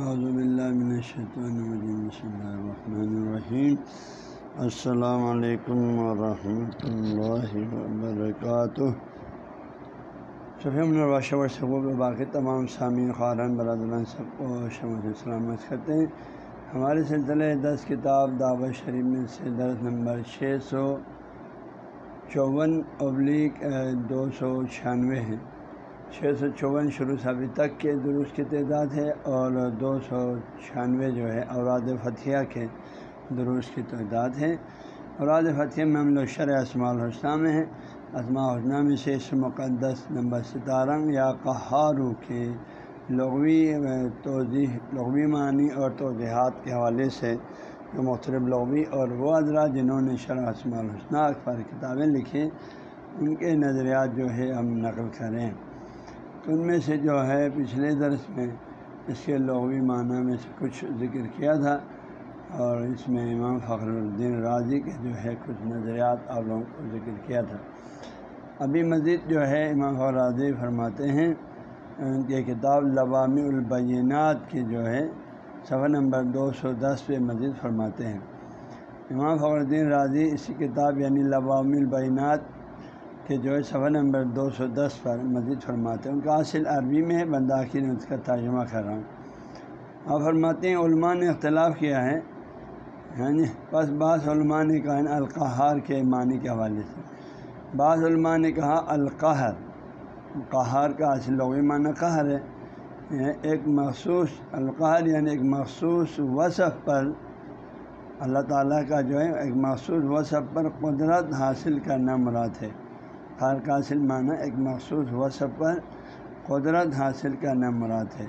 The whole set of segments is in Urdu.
اعوذ باللہ من الشیطان الرجیم بسم اللہ الرحمن الرحیم السلام علیکم ورحمۃ اللہ وبرکاتہ شفیم صفیم الراشہ ورثب باقی تمام سامعین خارن برادران، سب کو شمع سلامت کرتے ہیں. ہمارے سلسلے دس کتاب دعوت شریف میں سے درس نمبر چھ سو چون ابلیغ دو سو چھیانوے ہیں چھ سو چون شروع سے ابھی تک کے درست کی تعداد ہے اور دو سو چھیانوے جو ہے اوراد فتھیہ کے درست کی تعداد ہے۔ اوراد فتح میں ہم لوگ شرح اسماع الحسنہ میں ہیں۔ اسماء الحسنہ میں سے اس مقدس نمبر ستارنگ یا قہارو کے لغوی توضیح، لغوی معنی اور توضیحات کے حوالے سے جو مختلف لغوی اور وہ حضرات جنہوں نے شرح اسماع الحسنہ پر کتابیں لکھی، ان کے نظریات جو ہے ہم نقل کریں۔ ان میں سے جو ہے پچھلے درس میں اس کے لغوی معنی میں سے کچھ ذکر کیا تھا اور اس میں امام فخر الدین راضی کے جو ہے کچھ نظریات آپ لوگوں کو ذکر کیا تھا۔ ابھی مزید جو ہے امام فخر راضی فرماتے ہیں، ان کی کتاب لوامی البینات کی جو ہے صفحہ نمبر دو سو دس پہ مزید فرماتے ہیں۔ امام فخر الدین راضی اسی کتاب یعنی لوامی البینات کہ جو ہے صفحہ نمبر دو سو دس پر مزید فرماتے ہیں۔ ان کا حاصل عربی میں ہے بندہ آخر اس کا ترجمہ کر رہا ہوں۔ آپ فرماتے ہیں، علماء نے اختلاف کیا ہے۔ ہاں جی بس بعض علماء نے کہا القحار کے معنی کے حوالے سے۔ بعض علماء نے کہا القحر قہار کا اصل لغوی معنی قہر ہے۔ ایک مخصوص القحر یعنی ایک مخصوص وصف پر اللہ تعالیٰ کا جو ہے، ایک مخصوص وصف پر قدرت حاصل کرنا مراد ہے۔ ہر حاصل معنی ایک مخصوص وصف پر قدرت حاصل کرنا مراد ہے۔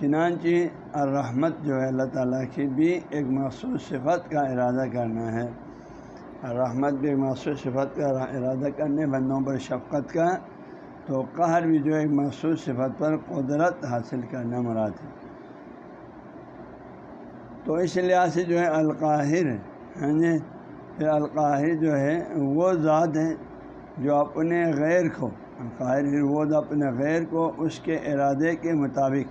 چنانچہ الرحمت جو ہے اللہ تعالیٰ کی بھی ایک مخصوص صفت کا ارادہ کرنا ہے۔ الرحمت بھی ایک مخصوص صفت کا ارادہ کرنے، بندوں پر شفقت کا، تو قہر بھی جو ایک مخصوص صفت پر قدرت حاصل کرنا مراد ہے۔ تو اس لحاظ سے جو ہے القاہر ہاں جی القاہر جو ہے وہ ذات ہے۔ جو اپنے غیر کو قاہر وہ اپنے غیر کو اس کے ارادے کے مطابق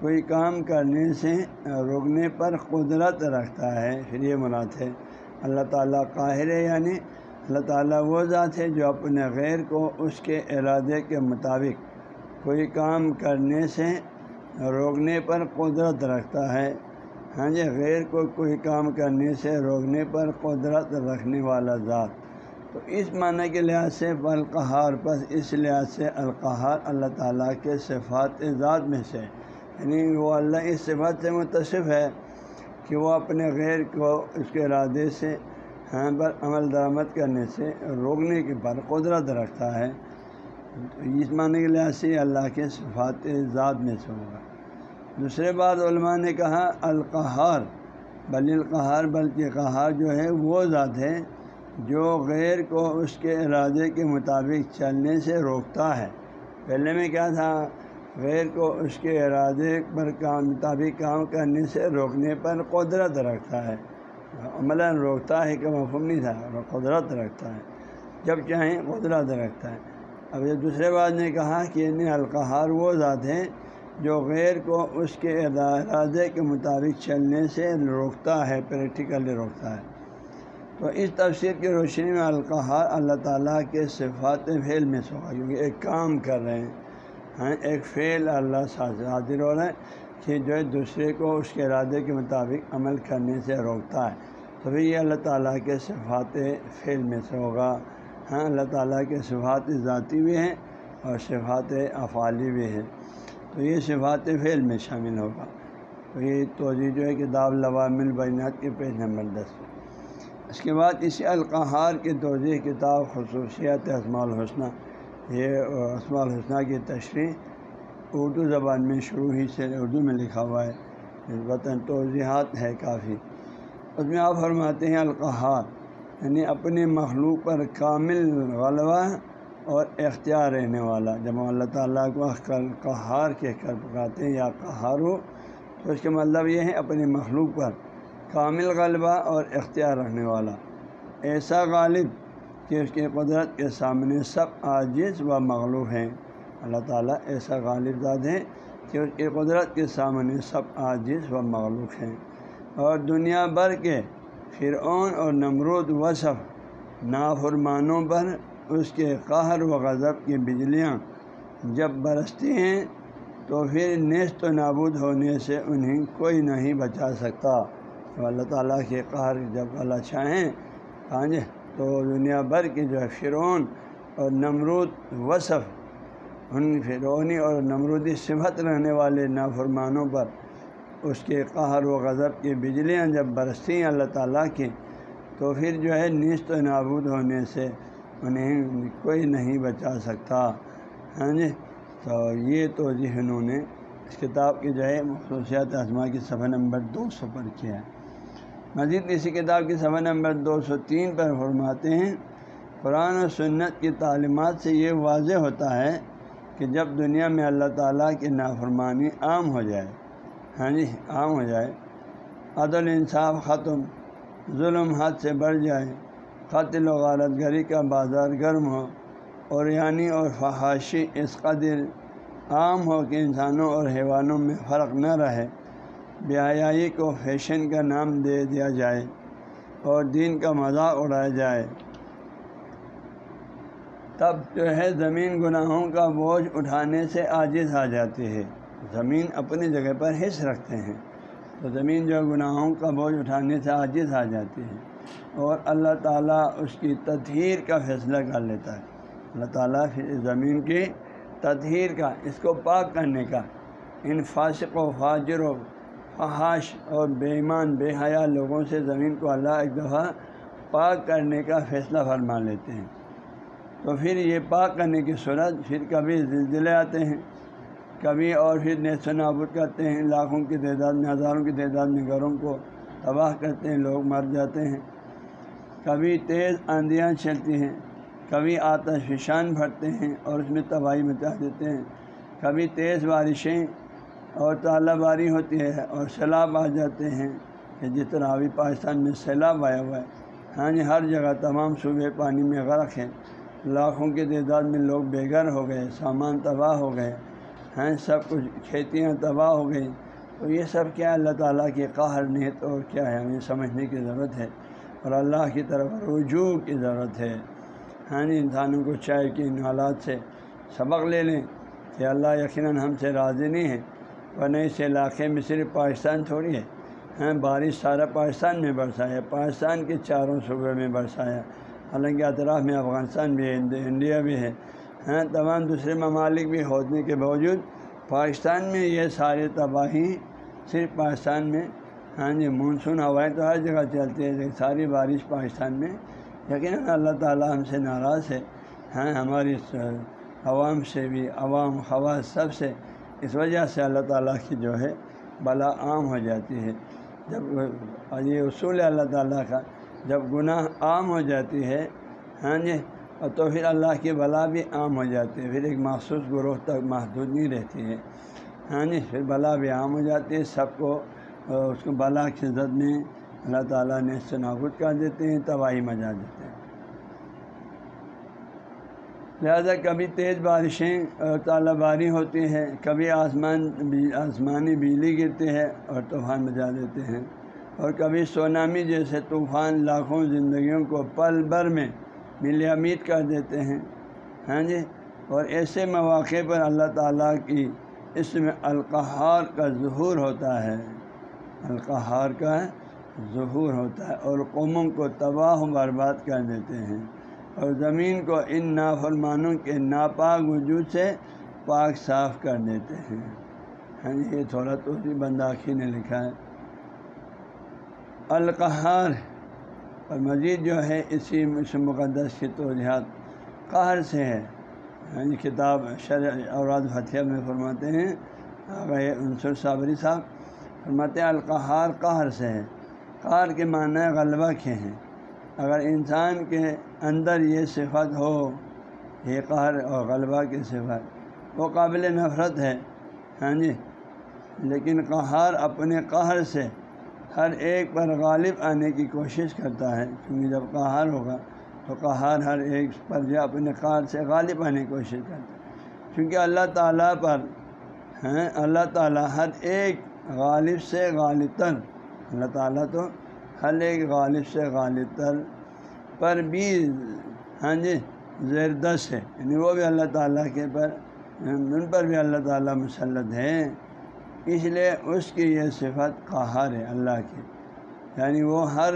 کوئی کام کرنے سے روکنے پر قدرت رکھتا ہے، پھر یہ مراد ہے۔ اللہ تعالیٰ قاہر ہے یعنی اللہ تعالیٰ وہ ذات ہے جو اپنے غیر کو اس کے ارادے کے مطابق کوئی کام کرنے سے روکنے پر قدرت رکھتا ہے۔ ہاں جی غیر کو کوئی کام کرنے سے روکنے پر قدرت رکھنے والا ذات۔ تو اس معنی کے لحاظ سے القحار پس اس لحاظ سے القحار اللہ تعالیٰ کے صفات ذات میں سے یعنی وہ اللہ اس صفات سے متصف ہے کہ وہ اپنے غیر کو اس کے ارادے سے ہاں پر عمل درآمد کرنے سے روکنے کے پر قدرت رکھتا ہے۔ تو اس معنی کے لحاظ سے اللہ کے صفات ذات میں سے ہوگا۔ دوسرے بات علماء نے کہا القحار بل القحار بلکہ قہار جو ہے وہ ذات ہے۔ جو غیر کو اس کے ارادے کے مطابق چلنے سے روکتا ہے۔ پہلے میں کیا تھا؟ غیر کو اس کے ارادے پر کام، مطابق کام کرنے سے روکنے پر قدرت رکھتا ہے۔ عملاً روکتا ہے کہ مفہوم نہیں تھا قدرت رکھتا ہے، جب چاہیں قدرت رکھتا ہے۔ اب یہ دوسرے بات نے کہا کہ انہیں القحار وہ ذات ہیں جو غیر کو اس کے ارادے کے مطابق چلنے سے روکتا ہے پریکٹیکلی روکتا ہے۔ تو اس تفسیر کی روشنی میں القحار اللہ تعالیٰ کے صفات فعل میں سے ہوگا، کیونکہ ایک کام کر رہے ہیں ہاں ایک فعل اللہ حاضر ہو رہا ہے کہ جو ہے دوسرے کو اس کے ارادے کے مطابق عمل کرنے سے روکتا ہے۔ تو یہ اللہ تعالیٰ کے صفات فعل میں سے ہوگا۔ ہاں اللہ تعالیٰ کے صفات ذاتی بھی ہیں اور صفات افعالی بھی ہیں۔ تو یہ صفات فعل میں شامل ہوگا۔ تو یہ توجہ جو ہے کتاب لوام البینات کے پیج نمبر دس۔ اس کے بعد اسی القحار کی توضیع کتاب خصوصیات اسماع الحسنہ، یہ اسماع الحسنہ کی تشریح اردو زبان میں شروع ہی سے اردو میں لکھا ہوا ہے۔ وطن توضیحات ہے کافی۔ اس میں آپ فرماتے ہیں القحار یعنی اپنے مخلوق پر کامل غلبہ اور اختیار رہنے والا۔ جب اللہ تعالیٰ کو قہار کہہ کر پکاتے ہیں یا قہار ہو تو اس کا مطلب یہ ہے اپنی مخلوق پر کامل غلبہ اور اختیار رکھنے والا۔ ایسا غالب کہ اس کے قدرت کے سامنے سب عاجز و مغلوب ہیں۔ اللہ تعالیٰ ایسا غالب داد ہے کہ اس کی قدرت کے سامنے سب عاجز و مغلوق ہیں۔ اور دنیا بھر کے فرعون اور نمرود وصف نافرمانوں پر اس کے قہر و غضب کی بجلیاں جب برستی ہیں تو پھر نیست و نابود ہونے سے انہیں کوئی نہیں بچا سکتا۔ اللہ تعالیٰ کے قہر جب اللہ چاہیں ہاں جی تو دنیا بھر کی جو ہے فرعون اور نمرود وصف، ان فرونی اور نمرودی صفت رہنے والے نافرمانوں پر اس کے قہر و غضب کی بجلیاں جب برستی ہیں اللہ تعالیٰ کی، تو پھر جو ہے نیست و نابود ہونے سے انہیں کوئی نہیں بچا سکتا ہاں جی۔ تو یہ تو جی انہوں نے اس کتاب کی جو ہے خصوصیات اعظما کی صفحہ نمبر دو سو پر کیا ہے مزید اسی کتاب کی صفحہ نمبر دو سو تین پر فرماتے ہیں، قرآن و سنت کی تعلیمات سے یہ واضح ہوتا ہے کہ جب دنیا میں اللہ تعالیٰ کی نافرمانی عام ہو جائے ہاں جی عام ہو جائے، عدل، انصاف ختم، ظلم حد سے بڑھ جائے، قتل و غارت گری کا بازار گرم ہو، اور یعنی اور فحاشی اس قدر عام ہو کہ انسانوں اور حیوانوں میں فرق نہ رہے۔ بیائی کو فیشن کا نام دے دیا جائے اور دین کا مذاق اڑایا جائے۔ تب جو ہے زمین گناہوں کا بوجھ اٹھانے سے عاجز آ جاتی ہے زمین اپنی جگہ پر حص رکھتے ہیں۔ تو زمین جو گناہوں کا بوجھ اٹھانے سے عاجز آ جاتی ہے اور اللہ تعالیٰ اس کی تطہیر کا فیصلہ کر لیتا ہے۔ اللہ تعالیٰ زمین کی تطہیر کا، اس کو پاک کرنے کا۔ ان فاسق و فاجر و فحاش اور بے ایمان بے حیا لوگوں سے زمین کو اللہ ایک دفعہ پاک کرنے کا فیصلہ فرما لیتے ہیں۔ تو پھر یہ پاک کرنے کی صورت پھر کبھی زلزلے آتے ہیں، کبھی اور پھر نیس و نابود کرتے ہیں، لاکھوں کی تعداد میں، ہزاروں کی تعداد میں گھروں کو تباہ کرتے ہیں، لوگ مر جاتے ہیں۔ کبھی تیز آندیاں چلتی ہیں، کبھی آتش فشان بھرتے ہیں اور اس میں تباہی مچا دیتے ہیں۔ کبھی تیز بارشیں اور تالہ باری ہوتی ہے اور سیلاب آ جاتے ہیں کہ جس طرح ابھی پاکستان میں سیلاب آیا ہوا ہے۔ ہاں جی ہر جگہ تمام صوبے پانی میں غرق ہیں۔ لاکھوں کی تعداد میں لوگ بے گھر ہو گئے، سامان تباہ ہو گئے۔ ہیں سب کچھ کھیتیاں تباہ ہو گئی تو یہ سب کیا اللہ تعالیٰ کے قہر نیت اور کیا ہے، ہمیں سمجھنے کی ضرورت ہے۔ اور اللہ کی طرف رجوع کی ضرورت ہے۔ ہاں جی انسانوں کو چائے کہ ان حالات سے سبق لے لیں کہ اللہ یقیناً ہم سے راضی نہیں ہے ورنہ اس علاقے میں صرف پاکستان تھوڑی ہے۔ ہاں بارش سارا پاکستان میں برسایا پاکستان کے چاروں صوبے میں برسایا حالانکہ اطراف میں افغانستان بھی ہے انڈیا بھی ہے۔ ہیں تمام دوسرے ممالک بھی ہونے کے باوجود پاکستان میں یہ سارے تباہی صرف پاکستان میں ہاں جی مونسون ہوائیں تو ہر جگہ چلتی ہے، لیکن ساری بارش پاکستان میں۔ یقیناً اللہ تعالیٰ ہم سے ناراض ہے۔ ہاں ہماری عوام سے بھی، عوام، خواص سب سے اس وجہ سے اللہ تعالیٰ کی جو ہے بلا عام ہو جاتی ہے۔ جب یہ اصول ہے اللہ تعالیٰ کا جب گناہ عام ہو جاتی ہے ہاں جی اور تو پھر اللہ کی بلا بھی عام ہو جاتی ہے۔ پھر ایک مخصوص گروہ تک محدود نہیں رہتی ہے۔ ہاں جی پھر بلا بھی عام ہو جاتی ہے۔ سب کو، اس کو بلا کی زد میں اللہ تعالیٰ نے اس سے نابود کر دیتے ہیں، تباہی مجا دیتے ہیں۔ لہٰذا کبھی تیز بارشیں اور تالہ باری ہوتی ہیں، کبھی آسمان آسمانی بجلی گرتے ہیں اور طوفان مجا دیتے ہیں۔ اور کبھی سونامی جیسے طوفان لاکھوں زندگیوں کو پل بھر میں مل امید کر دیتے ہیں۔ ہاں جی؟ اور ایسے مواقع پر اللہ تعالیٰ کی اس میں القحار کا ظہور ہوتا ہے۔ القحار کا ظہور ہوتا ہے اور قوموں کو تباہ و برباد کر دیتے ہیں۔ اور زمین کو ان نافرمانوں کے ناپاک وجود سے پاک صاف کر دیتے ہیں۔ ہاں جی، یہ تھوڑا تو بنداخی نے لکھا ہے۔ القحار اور مزید جو ہے، اسی مقدس کی توجہات قہر سے ہے۔ یعنی کتاب شرع اوراد فتح میں فرماتے ہیں۔ عنصر صابری صاحب۔ فرماتے ہیں القحار قہر سے ہے۔ قہر کے معنی غلبہ کے ہیں۔ اگر انسان کے اندر یہ صفت ہو، یہ قہر اور غلبہ کی صفت، وہ قابل نفرت ہے۔ ہاں جی؟ لیکن قہار اپنے قہر سے ہر ایک پر غالب آنے کی کوشش کرتا ہے۔ کیونکہ جب قہار ہوگا تو قہار ہر ایک پر جو اپنے قہر سے غالب آنے کی کوشش کرتا ہے۔ کیونکہ اللہ تعالیٰ پر ہیں اللہ تعالیٰ ہر ایک غالب سے غالب تر اللہ تعالیٰ تو ہر ایک غالب سے غالب تر، پر بھی ہاں جی زیر دس ہے۔ یعنی وہ بھی اللہ تعالیٰ کے پر ان پر بھی اللہ تعالیٰ مسلط ہے اس لیے اس کی یہ صفت قہار ہے اللہ کی۔ یعنی وہ ہر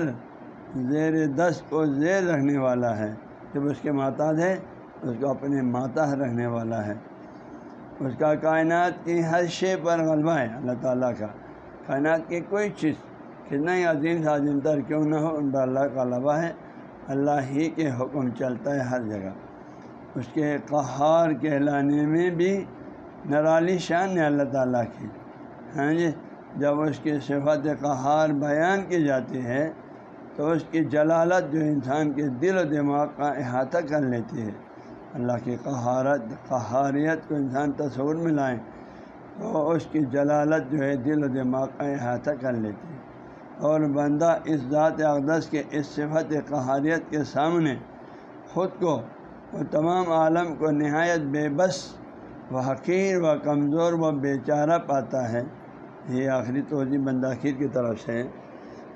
زیر دس کو زیر رکھنے والا ہے۔ جب اس کے ماتحت ہے اس کو اپنے ماتحت رکھنے والا ہے۔ اس کا کائنات کی ہر شے پر غلبہ ہے اللہ تعالیٰ کا۔ کائنات کی کوئی چیز کتنا ہی عظیم سے عظیم تر کیوں نہ ہو، ان پر اللہ کا غلبہ ہے۔ اللہ ہی کے حکم چلتا ہے ہر جگہ۔ اس کے قہار کہلانے میں بھی نرالی شان ہے اللہ تعالیٰ کی۔ ہاں جی جب اس کی صفت قہار بیان کی جاتی ہے، تو اس کی جلالت جو انسان کے دل و دماغ کا احاطہ کر لیتی ہے۔ اللہ کی قہارت، قہاریت کو انسان تصور میں لائیں، تو اس کی جلالت جو ہے دل و دماغ کا احاطہ کر لیتی ہے۔ اور بندہ اس ذات اقدس کے اس صفت قہاریت کے سامنے خود کو اور تمام عالم کو نہایت بے بس و حقیر و کمزور و بے چارہ پاتا ہے۔ یہ آخری توجہ بنداخیر کی طرف سے ہے۔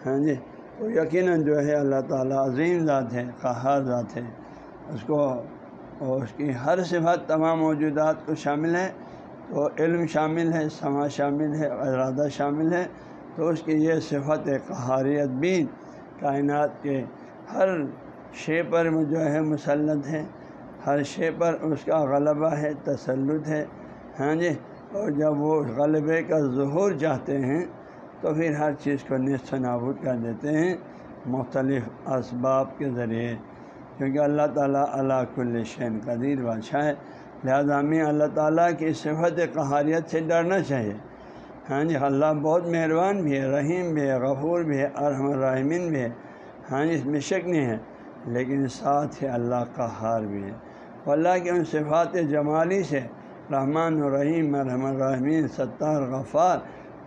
ہاں جی تو یقیناً جو ہے اللہ تعالیٰ عظیم ذات ہے، قہار ذات ہے۔ اس کو اور اس کی ہر صفت، تمام موجودات کو شامل ہے۔ تو علم شامل ہے سما شامل ہے، ارادہ شامل ہے۔ تو اس کی یہ صفت قہاریت بھی کائنات کے ہر شے پر جو ہے مسلط ہے ہر شے پر اس کا غلبہ ہے، تسلط ہے ہاں جی؟ اور جب وہ غلبے کا ظہور چاہتے ہیں تو پھر ہر چیز کو نصف نابود کر دیتے ہیں مختلف اسباب کے ذریعے۔ کیونکہ اللہ تعالیٰ اللہ کل شین قدیر بادشاہ ہے۔ لہٰذا ہمیں اللہ تعالیٰ کی صفت قہاریت سے ڈرنا چاہیے۔ ہاں جی اللہ بہت مہربان بھی ہے، رحیم بھی ہے، غفور بھی ہے، ارحم الرحمین بھی ہے۔ ہاں جی اس میں شک نہیں ہے، لیکن ساتھ ہی اللہ کا ہار بھی ہے۔ اللہ کے ان صفات جمالی سے رحمان الرحیم ارحم الرحمین ستار، غفار،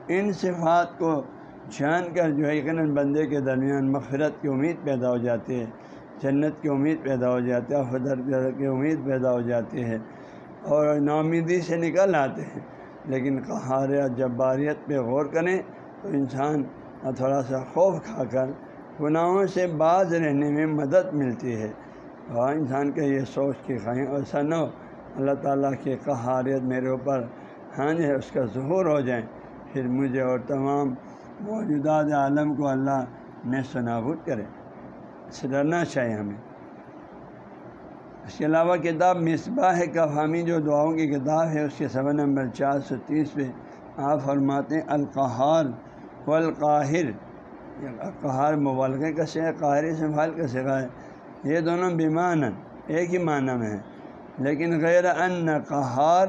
ان صفات کو جان کر جو ہے یقیناً بندے کے درمیان مغفرت کی امید پیدا ہو جاتی ہے، جنت کی امید پیدا ہو جاتی ہے خدر کی امید پیدا ہو جاتی ہے اور نامیدی سے نکل آتے ہیں۔ لیکن قہار جباریت پہ غور کریں تو انسان تھوڑا سا خوف کھا کر گناہوں سے باز رہنے میں مدد ملتی ہے۔ اور انسان کے یہ سوچ کی خواہیں ایسا نہ ہو۔ اللہ تعالیٰ کی قہاریت میرے اوپر ہاں جی اس کا ظہور ہو جائیں پھر مجھے اور تمام موجودات عالم کو اللہ نے سنابود کرے۔ سے ڈرنا چاہیے ہمیں۔ اس کے علاوہ کتاب مصباح کفامی جو دعاؤں کی کتاب ہے، اس کے سبا نمبر چار سو تیس پہ آپ فرماتے ہیں القحار و القاہر قہار کا سے قاہر سنبھال کا سگا ہے۔ یہ دونوں بیمان ایک ہی معنی میں ہیں۔ لیکن غیر ان قہار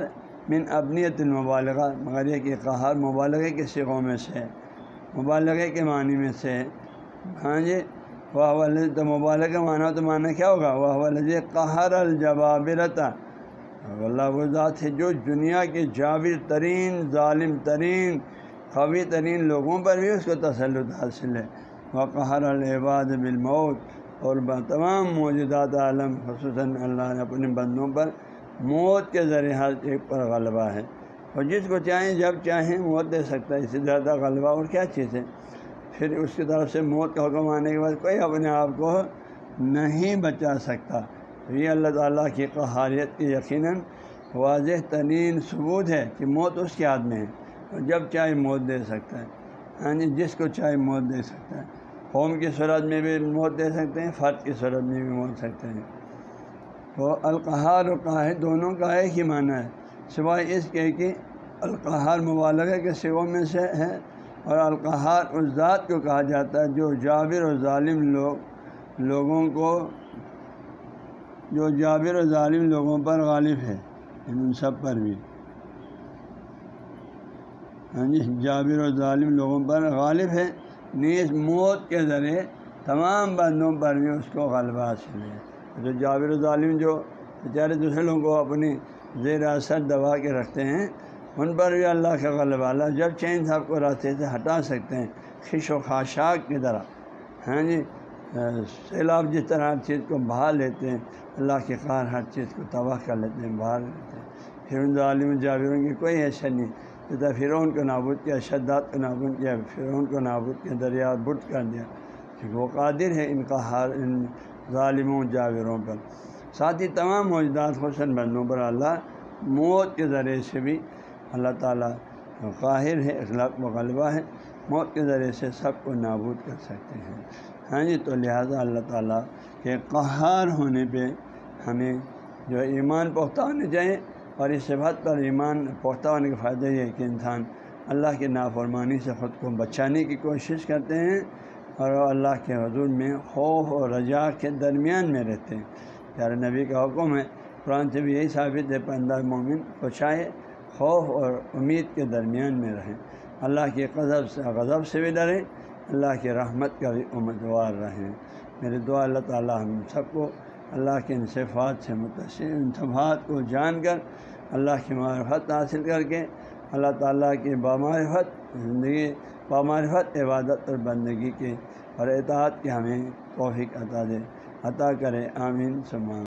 من ابنیت المبالغہ، مگر یہ کہ قہار مبالغے کے سگوں میں سے مبالغے کے معنی میں سے ہاں جی؟ واہ ولد تو مبالغ معنی تو معنی کیا ہوگا؟ واہ ولد قہر الجبابرتا اللہ وہ ذات ہے جو دنیا کے جابر ترین، ظالم ترین، قوی ترین لوگوں پر بھی اس کو تسلط حاصل ہے۔ وہ قہر العباد بالموت۔ اور تمام موجودات عالم، خصوصاً اللہ نے اپنے بندوں پر موت کے ذریعے ہر ایک پر غلبہ ہے۔ اور جس کو چاہیں، جب چاہیں، موت دے سکتا ہے۔ اس سے زیادہ غلبہ اور کیا چیز ہے؟ پھر اس کی طرف سے موت کا حکم آنے کے بعد کوئی اپنے آپ کو نہیں بچا سکتا۔ تو یہ اللہ تعالیٰ کی قہاریت کی یقیناً واضح ترین ثبوت ہے کہ موت اس کے ہاتھ میں ہے۔ جب چاہے موت دے سکتا ہے۔ ہاں جی جس کو چاہے موت دے سکتا ہے۔ قوم کی صورت میں بھی موت دے سکتے ہیں، فرد کی صورت میں بھی موت سکتے ہیں۔ تو القحار و قاہر دونوں کا ایک ہی معنی ہے۔ سوائے اس کے کہ القحار مبالغہ کے سگوں میں سے ہے۔ اور القحار اس ذات کو کہا جاتا ہے جو جابر و ظالم لوگ لوگوں کو جو جابر و ظالم لوگوں پر غالب ہے یعنی ان سب پر بھی۔ ہاں جی جابر و ظالم لوگوں پر غالب ہے۔ نیز موت کے ذریعے تمام بندوں پر بھی اس کو غلبہ حاصل ہے۔ جو جابر و ظالم جو بیچارے دوسرے لوگوں کو اپنی زیر اثر دبا کے رکھتے ہیں ان پر بھی اللہ کا غلبہ اللہ جب چین صاحب کو راستے سے ہٹا سکتے ہیں خش و خاشاک کی طرح۔ ہاں جی؟ سیلاب جس طرح ہر چیز کو بہا لیتے ہیں، اللہ کے کار ہر چیز کو تباہ کر لیتے ہیں، بہا لیتے ہیں۔ پھر ان ظالم جاویروں کی کوئی حیثیت نہیں۔ جیسا فرعون کو نابود کیا، شداد کو نابود کیا، فرعون کو نابود کیا، دریا بٹ کر دیا۔ کہ وہ قادر ہے ان کا حال ان ظالموں جاویروں پر۔ ساتھ ہی تمام موجودات حسن بندوں پر، اللہ موت کے ذریعے سے بھی اللہ تعالیٰ قاہر ہے، اخلاق و غلبہ ہے، موت کے ذریعے سے سب کو نابود کر سکتے ہیں۔ ہاں جی تو لہٰذا اللہ تعالیٰ کے قہار ہونے پہ ہمیں جو ایمان پختہ ہونے چاہیے اور اس صفت پر ایمان پختہ ہونے کا فائدہ یہ ہے کہ انسان اللہ کی نافرمانی سے خود کو بچانے کی کوشش کرتے ہیں اور اللہ کے حضور میں خوف اور رجا کے درمیان میں رہتے ہیں۔ پیارے نبی کا حکم ہے، قرآن سے بھی یہی ثابت ہے پندہ مومن کو چاہے خوف اور امید کے درمیان میں رہیں۔ اللہ کے قذب سے غضب سے بھی ڈریں۔ اللہ کی رحمت کا بھی امیدوار رہیں۔ میرے دعا اللہ تعالیٰ ہم سب کو اللہ کے انصفات سے متاثر انصفات کو جان کر اللہ کی معرفت حاصل کر کے اللہ تعالیٰ کی بامعرفت زندگی بامعرفت، عبادت اور بندگی کے اور اطاعت کے ہمیں توفیق عطا دے عطا کرے۔ آمین۔ سمان